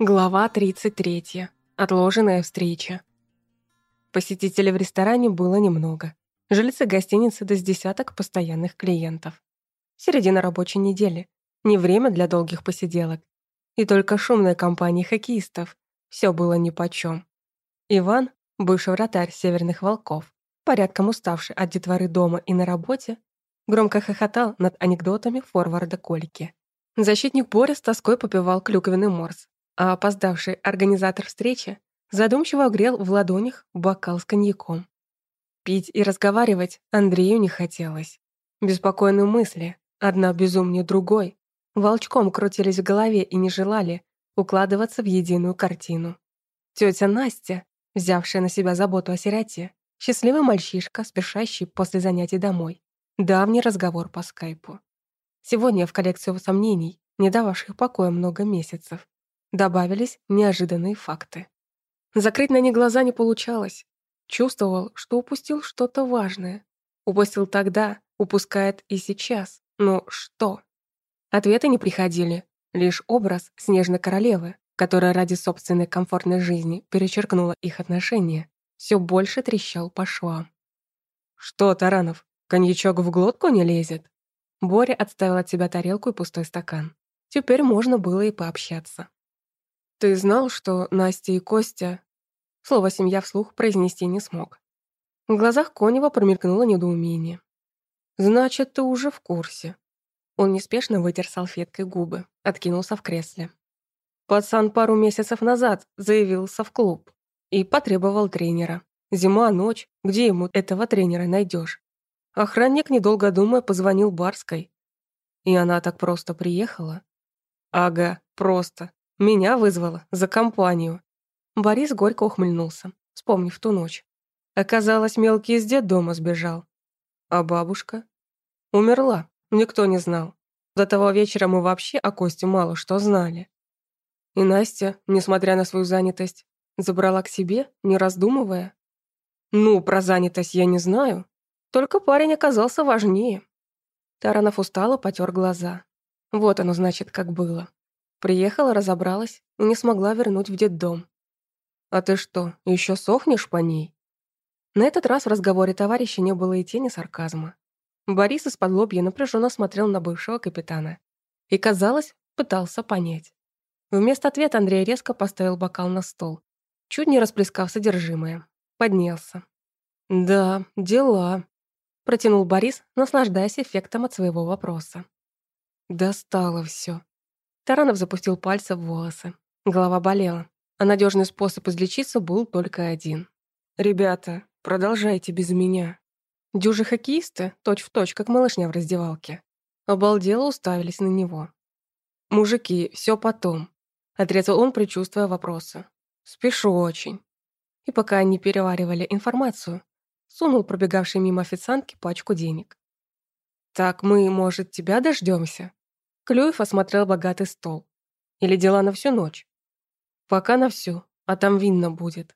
Глава 33. Отложенная встреча. Посетителей в ресторане было немного. Жильцы гостиницы до с десяток постоянных клиентов. Середина рабочей недели. Не время для долгих посиделок. И только шумная компания хоккеистов. Все было нипочем. Иван, бывший вратарь Северных Волков, порядком уставший от детворы дома и на работе, громко хохотал над анекдотами форварда Кольки. Защитник Боря с тоской попивал клюквенный морс, а опоздавший организатор встречи задумчиво грел в ладонях бокал с коньяком. Пить и разговаривать Андрею не хотелось. Беспокойные мысли, одна безумнее другой, волчком крутились в голове и не желали укладываться в единую картину. Тетя Настя, взявшая на себя заботу о сироте, счастливый мальчишка, спешащий после занятий домой. Давний разговор по скайпу. Сегодня в коллекцию сомнений, не дававших покоя много месяцев, добавились неожиданные факты. Закрыть на них глаза не получалось. Чувствовал, что упустил что-то важное. Упустил тогда, упускает и сейчас. Но что? Ответы не приходили. Лишь образ снежной королевы, которая ради собственной комфортной жизни перечеркнула их отношения, все больше трещал по швам. «Что, Таранов, коньячок в глотку не лезет?» Боря отставил от себя тарелку и пустой стакан. Теперь можно было и пообщаться. «Ты знал, что Настя и Костя...» Слово «семья» вслух произнести не смог. В глазах Конева промелькнуло недоумение. «Значит, ты уже в курсе». Он неспешно вытер салфеткой губы, откинулся в кресле. Пацан пару месяцев назад заявился в клуб и потребовал тренера. Зима, ночь, где ему этого тренера найдешь? Охранник, недолго думая, позвонил Барской. И она так просто приехала? Ага, просто. Меня вызвала за компанию. Борис горько ухмыльнулся, вспомнив ту ночь. Оказалось, мелкий из дома сбежал. А бабушка? Умерла, никто не знал. До того вечера мы вообще о Косте мало что знали. И Настя, несмотря на свою занятость, забрала к себе, не раздумывая. Ну, про занятость я не знаю. Только парень оказался важнее. Таранов устало потер глаза. Вот оно, значит, как было. Приехала, разобралась и не смогла вернуть в детдом. «А ты что, еще сохнешь по ней?» На этот раз в разговоре товарища не было и тени сарказма. Борис из-под лобья напряженно смотрел на бывшего капитана. И, казалось, пытался понять. Вместо ответа Андрей резко поставил бокал на стол, чуть не расплескав содержимое. Поднялся. «Да, дела», — протянул Борис, наслаждаясь эффектом от своего вопроса. «Достало все. Таранов запустил пальцы в волосы. Голова болела, а надежный способ излечиться был только один. «Ребята, продолжайте без меня». Дюжи хоккеисты, точь-в-точь, как малышня в раздевалке, обалдело уставились на него. «Мужики, все потом», — отрезал он, предчувствуя вопросы. «Спешу очень». И пока они переваривали информацию, сунул пробегавшей мимо официантки пачку денег. «Так мы, может, тебя дождемся? Клюев осмотрел богатый стол. Или дела на всю ночь? Пока на всю, а там винно будет.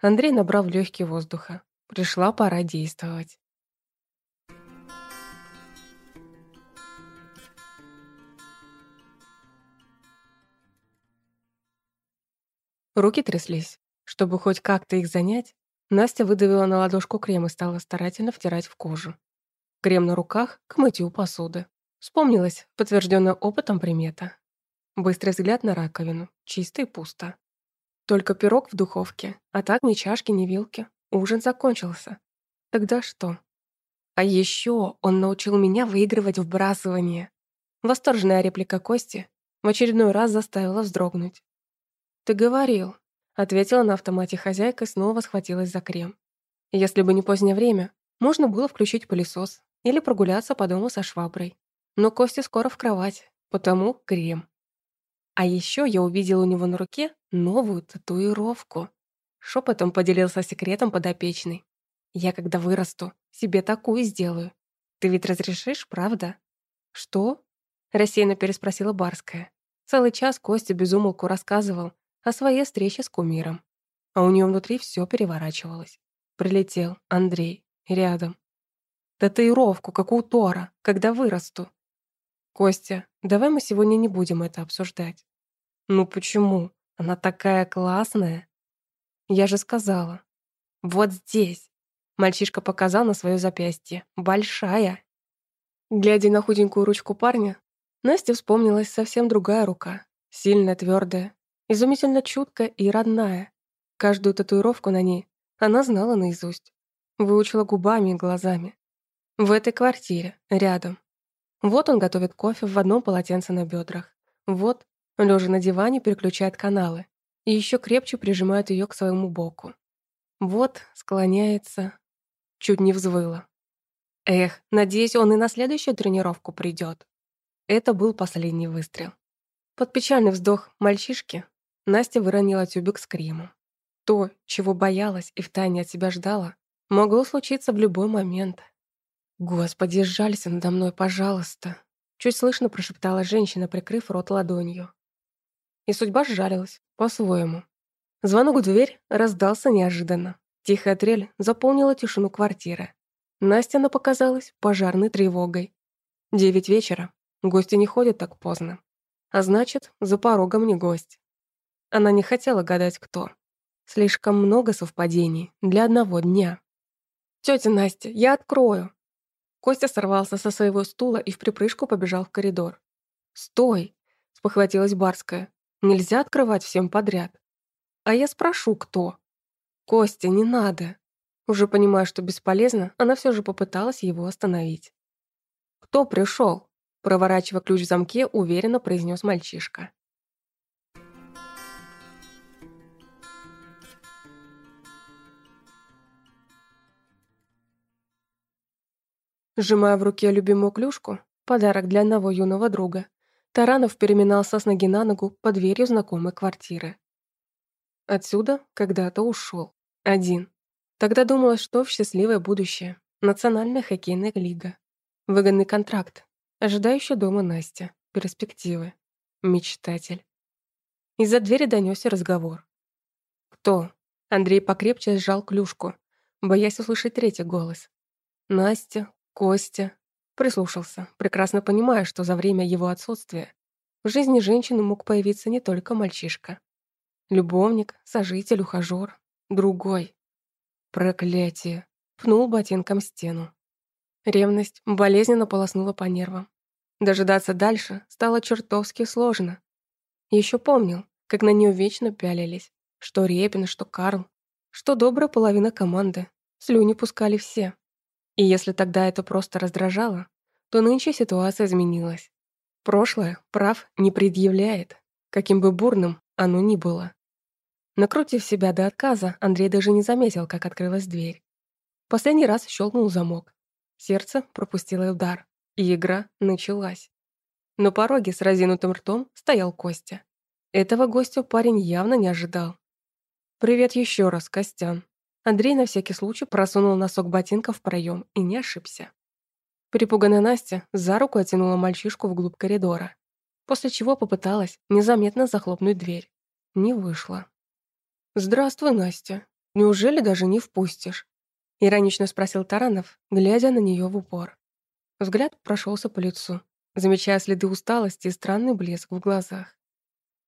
Андрей набрал в воздуха. Пришла пора действовать. Руки тряслись. Чтобы хоть как-то их занять, Настя выдавила на ладошку крем и стала старательно втирать в кожу. Крем на руках к мытью посуды. Вспомнилась подтвержденная опытом примета. Быстрый взгляд на раковину. Чисто и пусто. Только пирог в духовке, а так ни чашки, ни вилки. Ужин закончился. Тогда что? А еще он научил меня выигрывать в брасывание. Восторженная реплика Кости в очередной раз заставила вздрогнуть. «Ты говорил», — ответила на автомате хозяйка и снова схватилась за крем. Если бы не позднее время, можно было включить пылесос или прогуляться по дому со шваброй. Но Костя скоро в кровать, потому крем. А еще я увидел у него на руке новую татуировку. Шепотом поделился секретом подопечный. Я, когда вырасту, себе такую сделаю. Ты ведь разрешишь, правда? Что? Рассеянно переспросила Барская. Целый час Костя безумолку рассказывал о своей встрече с кумиром. А у нее внутри все переворачивалось. Прилетел Андрей рядом. Татуировку, как у Тора, когда вырасту. «Костя, давай мы сегодня не будем это обсуждать». «Ну почему?» Она такая классная. Я же сказала. Вот здесь. Мальчишка показал на свое запястье. Большая. Глядя на худенькую ручку парня, Насте вспомнилась совсем другая рука. Сильная, твердая, изумительно чуткая и родная. Каждую татуировку на ней она знала наизусть. Выучила губами и глазами. В этой квартире, рядом. Вот он готовит кофе в одном полотенце на бедрах. Вот, лежа на диване, переключает каналы. И еще крепче прижимает ее к своему боку. Вот, склоняется. Чуть не взвыла. Эх, надеюсь, он и на следующую тренировку придет. Это был последний выстрел. Под печальный вздох мальчишки Настя выронила тюбик с кремом. То, чего боялась и втайне от себя ждала, могло случиться в любой момент. «Господи, сжалься надо мной, пожалуйста!» Чуть слышно прошептала женщина, прикрыв рот ладонью. И судьба сжалилась, по-своему. Звонок в дверь раздался неожиданно. Тихая трель заполнила тишину квартиры. Настя показалась пожарной тревогой. Девять вечера. Гости не ходят так поздно. А значит, за порогом не гость. Она не хотела гадать, кто. Слишком много совпадений для одного дня. «Тётя Настя, я открою!» Костя сорвался со своего стула и в припрыжку побежал в коридор. «Стой!» — спохватилась Барская. «Нельзя открывать всем подряд». «А я спрошу, кто?» «Костя, не надо!» Уже понимая, что бесполезно, она все же попыталась его остановить. «Кто пришел? Проворачивая ключ в замке, уверенно произнес мальчишка. Сжимая в руке любимую клюшку, подарок для одного юного друга, Таранов переминался с ноги на ногу под дверью знакомой квартиры. Отсюда когда-то ушел. Один. Тогда думала, что в счастливое будущее. Национальная хоккейная лига. Выгодный контракт. Ожидающая дома Настя. Перспективы. Мечтатель. Из-за двери донесся разговор. «Кто?» Андрей покрепче сжал клюшку, боясь услышать третий голос. «Настя, Костя прислушался, прекрасно понимая, что за время его отсутствия в жизни женщины мог появиться не только мальчишка. Любовник, сожитель, ухажёр, другой. Проклятие. Пнул ботинком стену. Ревность болезненно полоснула по нервам. Дожидаться дальше стало чертовски сложно. Еще помнил, как на нее вечно пялились. Что Репин, что Карл, что добрая половина команды. Слюни пускали все. И если тогда это просто раздражало, то нынче ситуация изменилась. Прошлое прав не предъявляет, каким бы бурным оно ни было. Накрутив себя до отказа, Андрей даже не заметил, как открылась дверь. Последний раз щелкнул замок. Сердце пропустило удар, и игра началась. На пороге с разинутым ртом стоял Костя. Этого гостя парень явно не ожидал. «Привет еще раз, Костян», Андрей на всякий случай просунул носок ботинка в проем и не ошибся. Перепуганная Настя за руку оттянула мальчишку вглубь коридора, после чего попыталась незаметно захлопнуть дверь. Не вышло. «Здравствуй, Настя. Неужели даже не впустишь?» Иронично спросил Таранов, глядя на нее в упор. Взгляд прошелся по лицу, замечая следы усталости и странный блеск в глазах.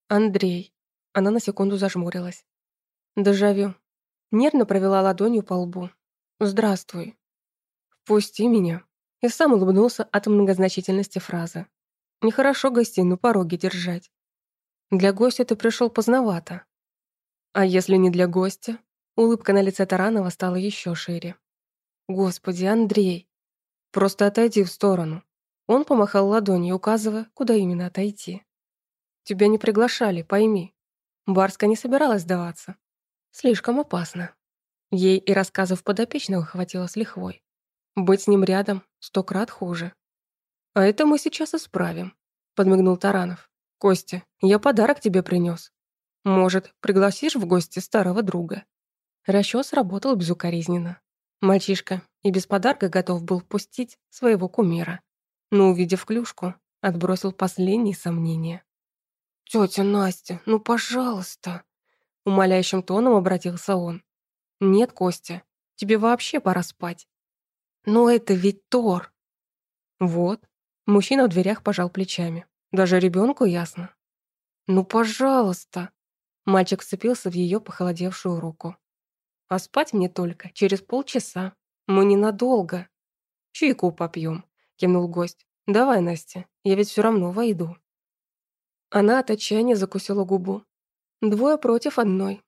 «Андрей». Она на секунду зажмурилась. «Дежавю. Нервно провела ладонью по лбу. «Здравствуй». «Впусти меня». И сам улыбнулся от многозначительности фразы. «Нехорошо гостей на пороге держать. Для гостя ты пришел поздновато». «А если не для гостя?» Улыбка на лице Таранова стала еще шире. «Господи, Андрей!» «Просто отойди в сторону». Он помахал ладонью, указывая, куда именно отойти. «Тебя не приглашали, пойми». Барска не собиралась сдаваться. Слишком опасно. Ей и рассказов подопечного хватило с лихвой. Быть с ним рядом сто крат хуже. «А это мы сейчас исправим», — подмигнул Таранов. «Костя, я подарок тебе принес. Может, пригласишь в гости старого друга?» Расчёт сработал безукоризненно. Мальчишка и без подарка готов был впустить своего кумира. Но, увидев клюшку, отбросил последние сомнения. «Тётя Настя, ну пожалуйста!» Умоляющим тоном обратился он. «Нет, Костя, тебе вообще пора спать». «Но это ведь Тор». «Вот». Мужчина в дверях пожал плечами. «Даже ребенку ясно». «Ну, пожалуйста». Мальчик вцепился в ее похолодевшую руку. «А спать мне только через полчаса. Мы ненадолго». «Чайку попьем», — кивнул гость. «Давай, Настя, я ведь все равно войду». Она от отчаяния закусила губу. Двое против одной.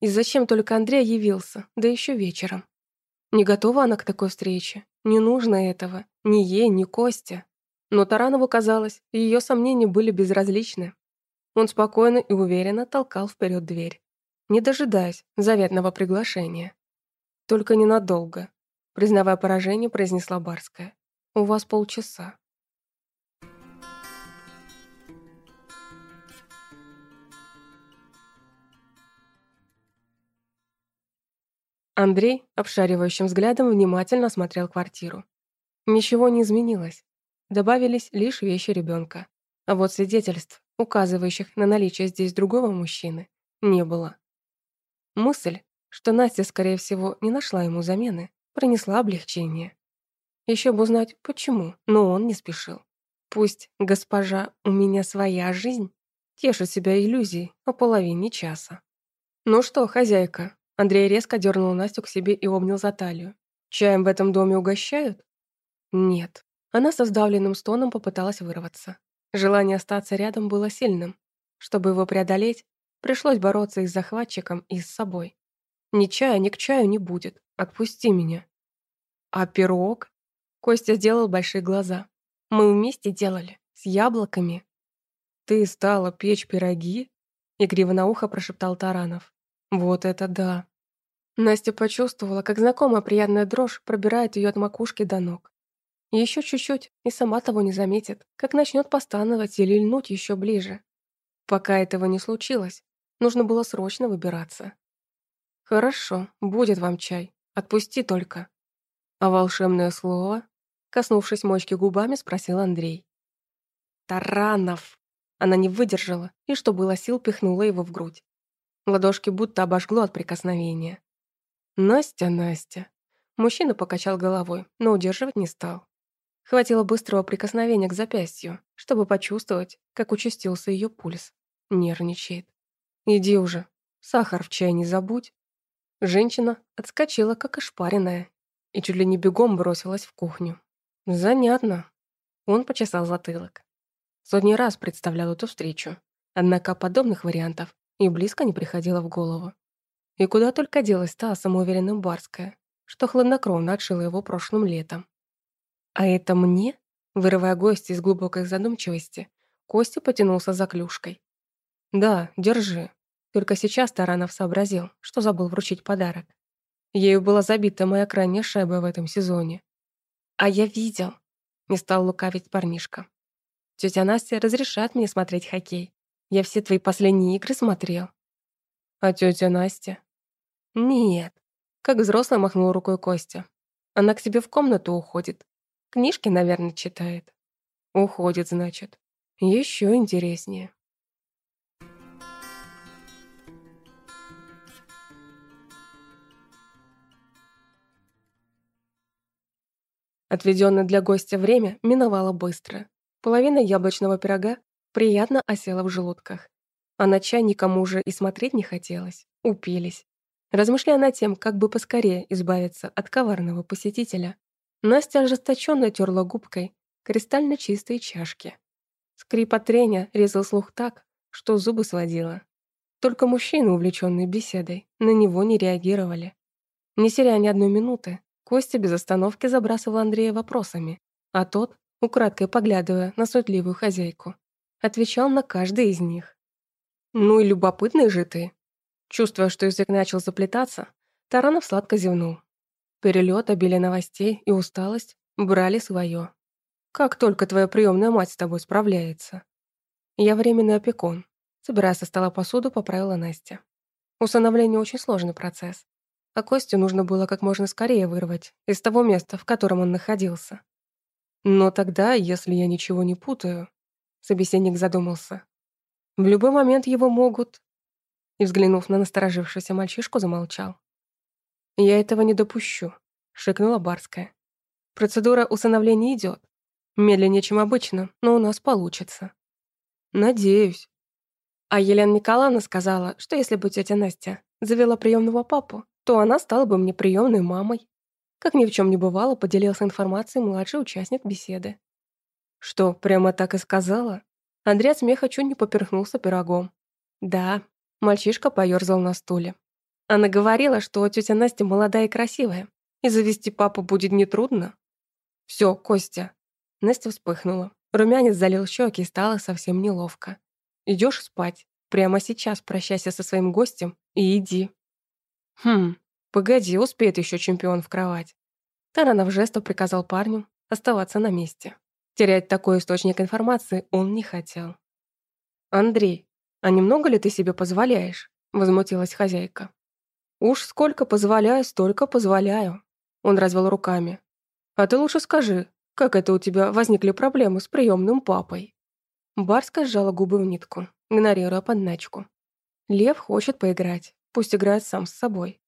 И зачем только Андрей явился, да еще вечером? Не готова она к такой встрече. Не нужно этого. Ни ей, ни Косте. Но Таранову казалось, ее сомнения были безразличны. Он спокойно и уверенно толкал вперед дверь, не дожидаясь заветного приглашения. «Только ненадолго», — признавая поражение, произнесла Барская. «У вас полчаса». Андрей обшаривающим взглядом внимательно осмотрел квартиру. Ничего не изменилось. Добавились лишь вещи ребенка. А вот свидетельств, указывающих на наличие здесь другого мужчины, не было. Мысль, что Настя, скорее всего, не нашла ему замены, принесла облегчение. Еще бы узнать, почему, но он не спешил. Пусть, госпожа, у меня своя жизнь, тешит себя иллюзией о половине часа. «Ну что, хозяйка, Андрей резко дернул Настю к себе и обнял за талию. «Чаем в этом доме угощают?» «Нет». Она со сдавленным стоном попыталась вырваться. Желание остаться рядом было сильным. Чтобы его преодолеть, пришлось бороться и с захватчиком, и с собой. «Ни чая, ни к чаю не будет. Отпусти меня». «А пирог?» Костя сделал большие глаза. «Мы вместе делали. С яблоками». «Ты стала печь пироги?» Игриво на ухо прошептал Таранов. Вот это да. Настя почувствовала, как знакомая приятная дрожь пробирает ее от макушки до ног. Еще чуть-чуть, и сама того не заметит, как начнет постановать или льнуть еще ближе. Пока этого не случилось, нужно было срочно выбираться. «Хорошо, будет вам чай. Отпусти только». А волшебное слово, коснувшись мочки губами, спросил Андрей. «Таранов!» Она не выдержала и, что было сил, пихнула его в грудь. Ладошки будто обожгло от прикосновения. «Настя, Настя!» Мужчина покачал головой, но удерживать не стал. Хватило быстрого прикосновения к запястью, чтобы почувствовать, как участился ее пульс. Нервничает. «Иди уже. Сахар в чай не забудь». Женщина отскочила, как ошпаренная, и чуть ли не бегом бросилась в кухню. «Занятно». Он почесал затылок. Сотни раз представлял эту встречу, однако подобных вариантов и близко не приходило в голову. И куда только делась та самоуверенная Барская, что хладнокровно отшила его прошлым летом. «А это мне?» Вырывая гостя из глубокой задумчивости, Костя потянулся за клюшкой. «Да, держи». Только сейчас Таранов сообразил, что забыл вручить подарок. Ею была забита моя крайняя шайба в этом сезоне. «А я видел», — не стал лукавить парнишка. «Тетя Настя разрешает мне смотреть хоккей. Я все твои последние игры смотрел. А тетя Настя? Нет. Как взрослый махнул рукой Костя. Она к тебе в комнату уходит. Книжки, наверное, читает. Уходит, значит. Еще интереснее. Отведенное для гостя время миновало быстро. Половина яблочного пирога приятно осела в желудках. А на чай никому уже и смотреть не хотелось. Упились. Размышляя над тем, как бы поскорее избавиться от коварного посетителя, Настя ожесточенно терла губкой кристально чистые чашки. Скрип от трения резал слух так, что зубы сводило. Только мужчины, увлеченные беседой, на него не реагировали. Не теряя ни одной минуты, Костя без остановки забрасывал Андрея вопросами, а тот, украдкой поглядывая на сутливую хозяйку, отвечал на каждый из них. «Ну и любопытный же ты!» Чувствуя, что язык начал заплетаться, Таранов сладко зевнул. Перелет, обилие новостей и усталость брали свое. «Как только твоя приемная мать с тобой справляется?» «Я временный опекун», собирая со стола посуду, поправила Настя. Усыновление очень сложный процесс, а Костю нужно было как можно скорее вырвать из того места, в котором он находился. Но тогда, если я ничего не путаю, Собеседник задумался. В любой момент его могут... И, взглянув на насторожившегося мальчишку, замолчал. «Я этого не допущу», — шикнула Барская. «Процедура усыновления идет. Медленнее, чем обычно, но у нас получится». «Надеюсь». А Елена Николаевна сказала, что если бы тетя Настя завела приемного папу, то она стала бы мне приемной мамой. Как ни в чем не бывало, поделился информацией младший участник беседы. Что, прямо так и сказала? Андрей от смеха чуть не поперхнулся пирогом. Да, мальчишка поёрзал на стуле. Она говорила, что тетя Настя молодая и красивая, и завести папу будет нетрудно. Все, Костя. Настя вспыхнула. Румянец залил щеки и стало совсем неловко. Идешь спать. Прямо сейчас прощайся со своим гостем и иди. Хм, погоди, успеет еще чемпион в кровать. Таранов жестом приказал парню оставаться на месте. Терять такой источник информации он не хотел. «Андрей, а немного ли ты себе позволяешь?» – возмутилась хозяйка. «Уж сколько позволяю, столько позволяю». Он развел руками. «А ты лучше скажи, как это у тебя возникли проблемы с приемным папой?» Барска сжала губы в нитку, игнорируя подначку. Лев хочет поиграть, пусть играет сам с собой.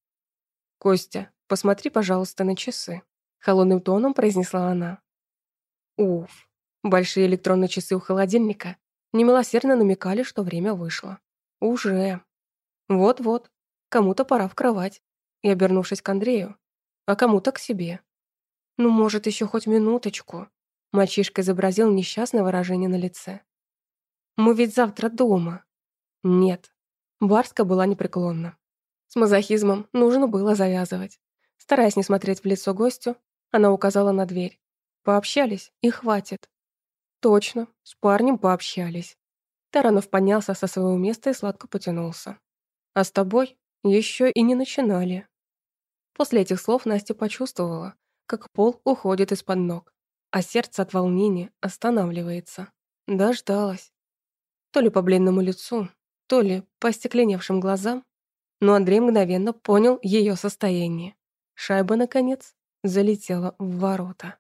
«Костя, посмотри, пожалуйста, на часы», — холодным тоном произнесла она. Уф, большие электронные часы у холодильника немилосердно намекали, что время вышло. Уже. Вот-вот, кому-то пора в кровать. И, обернувшись к Андрею, а кому-то к себе. Ну, может, еще хоть минуточку. Мальчишка изобразил несчастное выражение на лице. Мы ведь завтра дома. Нет. Барска была непреклонна. С мазохизмом нужно было завязывать. Стараясь не смотреть в лицо гостю, она указала на дверь. Пообщались, и хватит. Точно, с парнем пообщались. Таранов поднялся со своего места и сладко потянулся. А с тобой еще и не начинали. После этих слов Настя почувствовала, как пол уходит из-под ног, а сердце от волнения останавливается. Дождалась. То ли по бледному лицу, то ли по остекленевшим глазам, но Андрей мгновенно понял ее состояние. Шайба, наконец, залетела в ворота.